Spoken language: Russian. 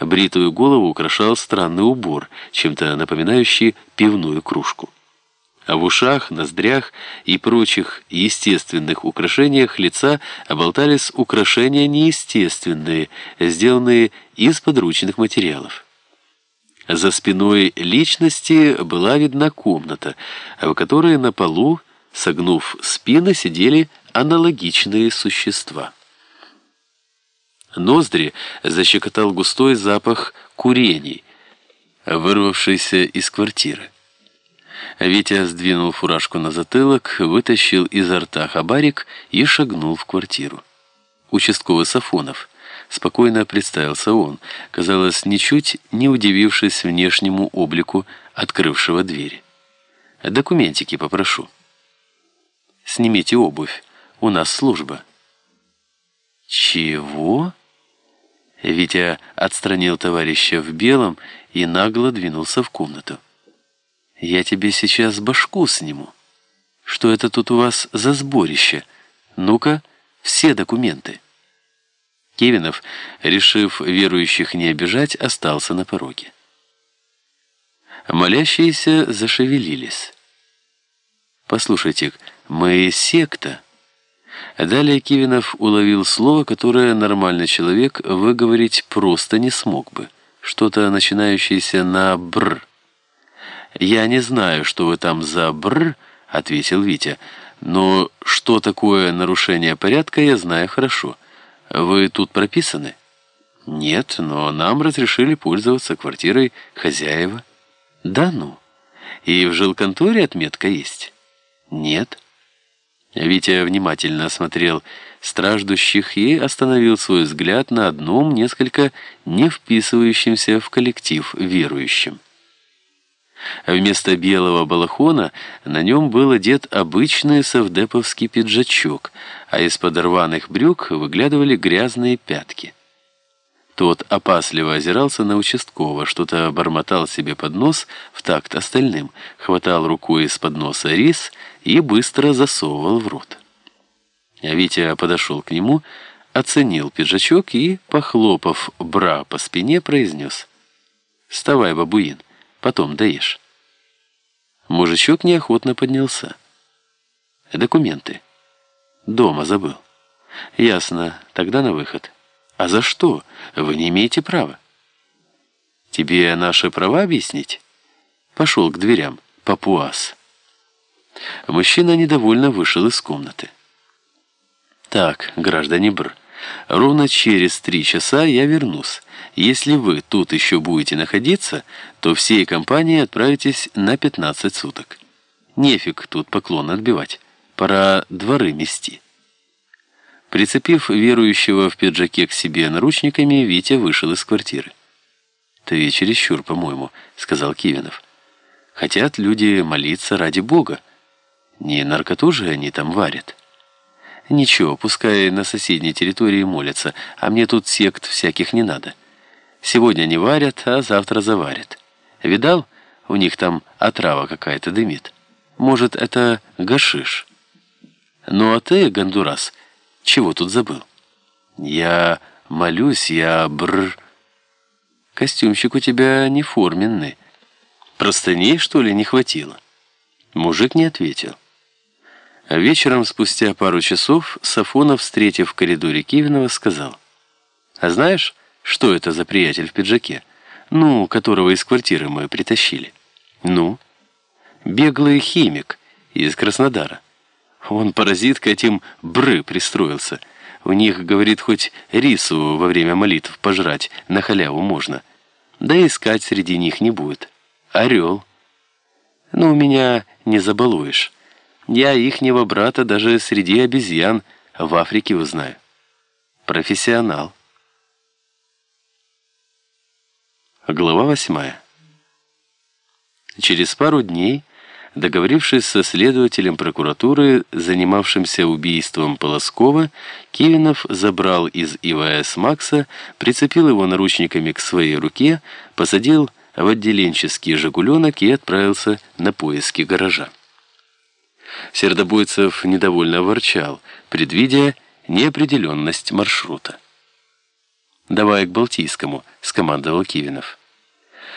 Бритую голову украшал странный убор, чем-то напоминающий пивную кружку. А в ушах, ноздрях и прочих естественных украшениях лица оболтались украшения неестественные, сделанные из подручных материалов. За спиной личности была видна комната, в которой на полу, согнув спины, сидели аналогичные существа. Ноздри защекотал густой запах курений, вырвавшийся из квартиры. Витя сдвинул фуражку на затылок, вытащил изо рта хабарик и шагнул в квартиру. Участковый Сафонов. Спокойно представился он, казалось, ничуть не удивившись внешнему облику открывшего двери. «Документики попрошу». «Снимите обувь, у нас служба». «Чего?» Витя отстранил товарища в белом и нагло двинулся в комнату. «Я тебе сейчас башку сниму. Что это тут у вас за сборище? Ну-ка, все документы». Кевинов, решив верующих не обижать, остался на пороге. Молящиеся зашевелились. «Послушайте, мы секта». Далее Кивинов уловил слово, которое нормальный человек выговорить просто не смог бы. Что-то начинающееся на «бр». «Я не знаю, что вы там за «бр», — ответил Витя, «но что такое нарушение порядка, я знаю хорошо. Вы тут прописаны?» «Нет, но нам разрешили пользоваться квартирой хозяева». «Да ну? И в жилконторе отметка есть?» «Нет». Витя внимательно осмотрел страждущих и остановил свой взгляд на одном несколько не вписывающемся в коллектив верующем. Вместо белого балахона на нем был одет обычный совдеповский пиджачок, а из-под рваных брюк выглядывали грязные пятки. Тот опасливо озирался на участкового, что-то бормотал себе под нос в такт остальным, хватал рукой из-под носа рис и быстро засовывал в рот. А Витя подошел к нему, оценил пиджачок и, похлопав бра по спине, произнес «Вставай, бабуин, потом даешь». Мужичок неохотно поднялся. «Документы. Дома забыл». «Ясно, тогда на выход». «А за что? Вы не имеете права». «Тебе наши права объяснить?» Пошел к дверям, папуас. Мужчина недовольно вышел из комнаты. «Так, граждане Бр, ровно через три часа я вернусь. Если вы тут еще будете находиться, то всей компанией отправитесь на 15 суток. Нефиг тут поклон отбивать, пора дворы мести». Прицепив верующего в пиджаке к себе наручниками, Витя вышел из квартиры. «Ты чересчур, по-моему», — сказал Кивинов. «Хотят люди молиться ради Бога. Не наркоту же они там варят». «Ничего, пускай на соседней территории молятся, а мне тут сект всяких не надо. Сегодня не варят, а завтра заварят. Видал, у них там отрава какая-то дымит. Может, это гашиш. Ну а ты, Гондурас, — чего тут забыл? Я молюсь, я бр... Костюмчик у тебя не форменный. Простыней, что ли, не хватило? Мужик не ответил. А вечером, спустя пару часов, Сафонов, встретив в коридоре Кивинова, сказал. «А знаешь, что это за приятель в пиджаке? Ну, которого из квартиры мы притащили?» «Ну?» «Беглый химик из Краснодара». Он, паразит, к этим бры пристроился. У них, говорит, хоть рису во время молитв пожрать на халяву можно. Да искать среди них не будет. Орел. Ну, меня не забалуешь. Я ихнего брата даже среди обезьян в Африке узнаю. Профессионал. Глава восьмая. Через пару дней Договорившись со следователем прокуратуры, занимавшимся убийством Полоскова, Кивинов забрал из ИВС Макса, прицепил его наручниками к своей руке, посадил в отделенческий «Жигуленок» и отправился на поиски гаража. Сердобойцев недовольно ворчал, предвидя неопределенность маршрута. «Давай к Балтийскому», — скомандовал Кивинов.